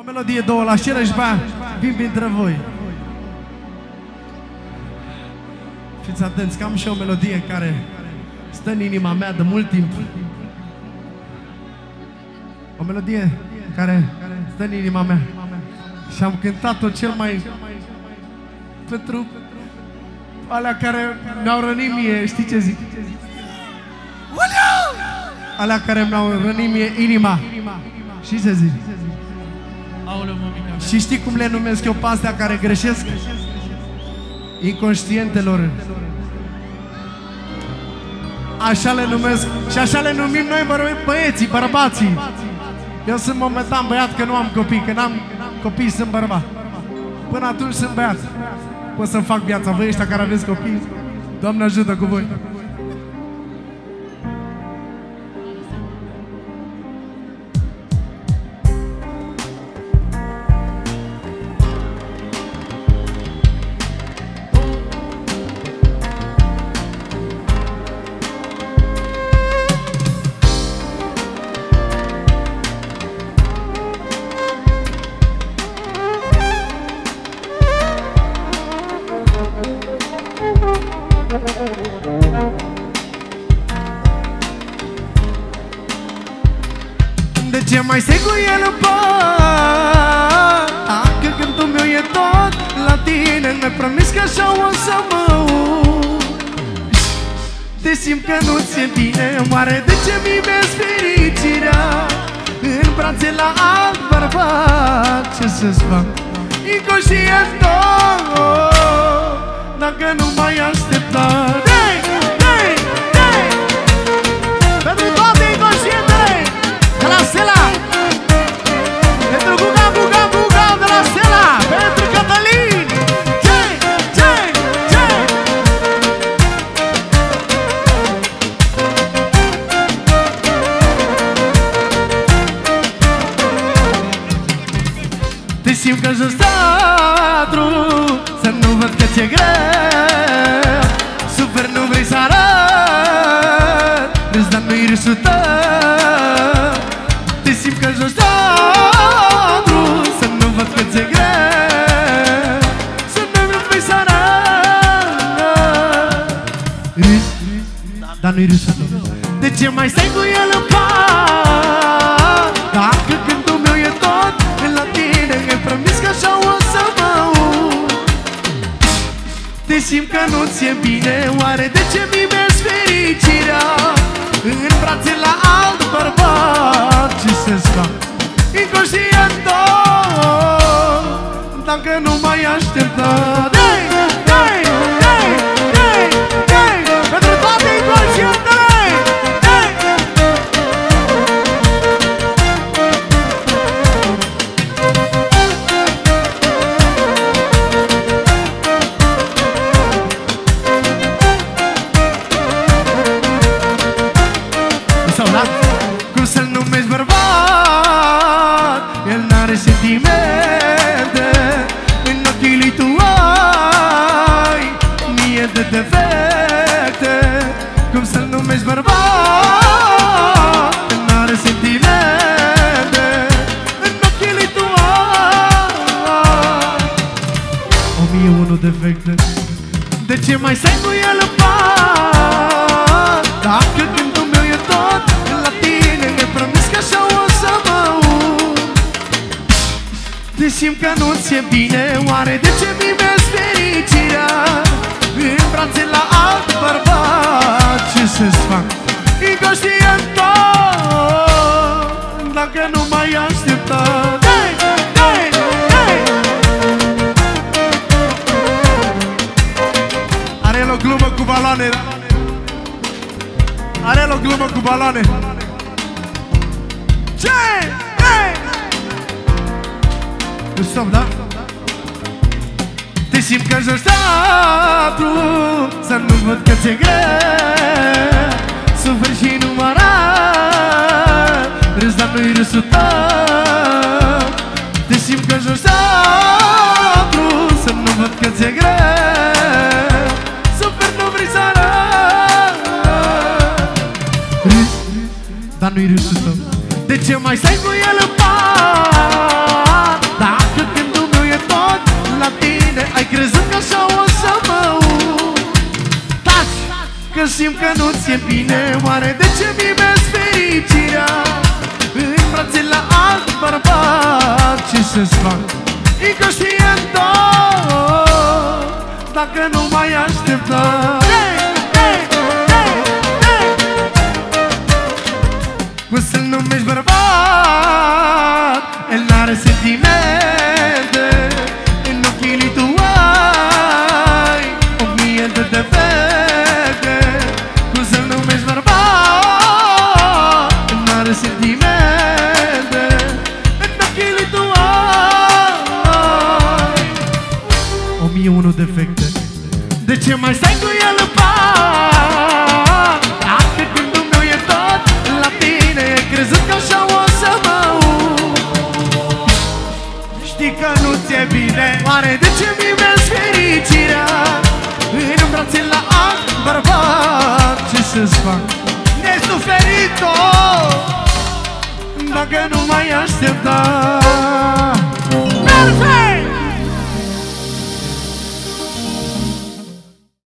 O melodie, două la scenă și bea, vin printre voi. Fiți atenți că am și o melodie care stă în inima mea de mult timp. O melodie care stă în inima mea. Și am cântat-o cel mai pentru alea care mi-au rănit mie, știi ce zic? Alea care mi-au rănit mie inima. Și ce zic? Aoleu, mămica mea. Și știi cum le numesc eu pe astea care greșesc? Inconștientelor. Așa le numesc și așa le numim noi bă- băieții, bărbații. Eu sunt momentan băiat că nu am copii, că n-am copii sunt bărbat. Până atunci sunt băiat. Pot să fac viața. Voi ăștia care aveți copii, Doamne ajută cu voi. Ce mai stai cu el în pat? Dacă gândul meu e tot la tine Mi-ai promis că așa o să mă uit Te simt că nu ți-e bine Oare de ce mi vezi fericirea? În brațe la alt bărbat Ce să-ți fac? Inconștient tot Dacă nu mai așteptat simt că jos teatru Să nu văd că ți-e greu. Super nu vrei să arăt Râs, dar nu-i râsul tău. Te simt că jos teatru Să nu văd că ți-e greu. Să nu vrei să arăt. Râs, dar nu-i râsul tău. De ce mai stai cu el în pat? Simt că nu ți-e bine Oare de ce mimezi fericirea? În brațe la alt bărbat Ce să-ți fac? Inconștient tot Dacă nu mai așteptat defecte De ce mai stai cu el în pat? Dacă gândul meu e tot la tine Mi-ai promis că așa o să mă uit Te simt că nu ți-e bine Oare de ce mimezi fericirea? În brațe la alt bărbat Ce să-ți fac? Inconștient baloane Are el o glumă cu baloane Ce? Hey! Stop, da? Te simt că joci teatru Să nu văd că ți-e greu Suferi și nu mă arăt Râs, dar nu-i râsul tău Te simt că joci teatru Să nu văd că ți-e greu dar nu-i râsul tău De ce mai stai cu el în pat? Dacă gândul meu e tot la tine Ai crezut că așa o să mă uit Taci, că simt că nu-ți e bine Oare de ce mi-e fericirea? În brațe la alt bărbat Ce să-ți fac? Inconștient Dacă nu mai așteptam ce mai stai cu el în pat? Dacă gândul meu e tot la tine Crezând că așa o să mă uit Știi că nu ți-e bine Oare de ce mimezi fericirea În brațe la alt bărbat Ce să-ți fac? Ne-ai suferit tot Dacă nu mai aștepta